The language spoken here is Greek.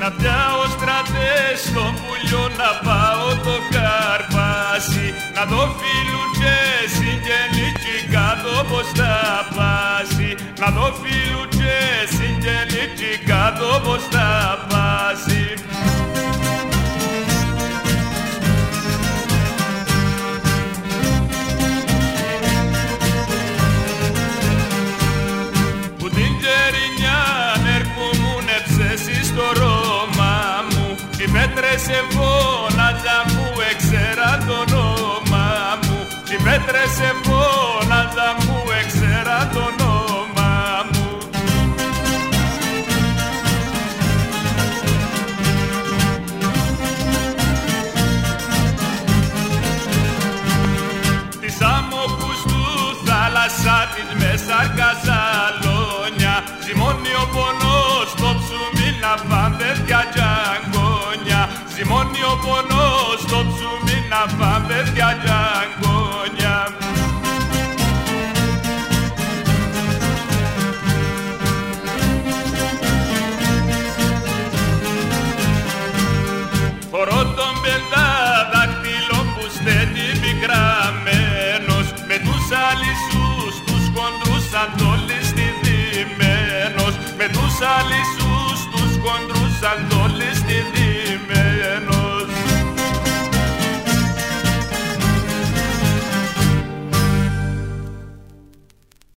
Να πιάω στρατές στο πουλιό να πάω το καρπάσι Να δω φίλου και συγγενική κάτω πως θα πάσει. Να δω φίλου και συγγενική κάτω πως θα οι πέτρες σε φώναζαν που έξερα το όνομα μου. Οι πέτρες σε φώναζαν ζυμώνει ο πονός στο ψωμί να φάμε πιαλιά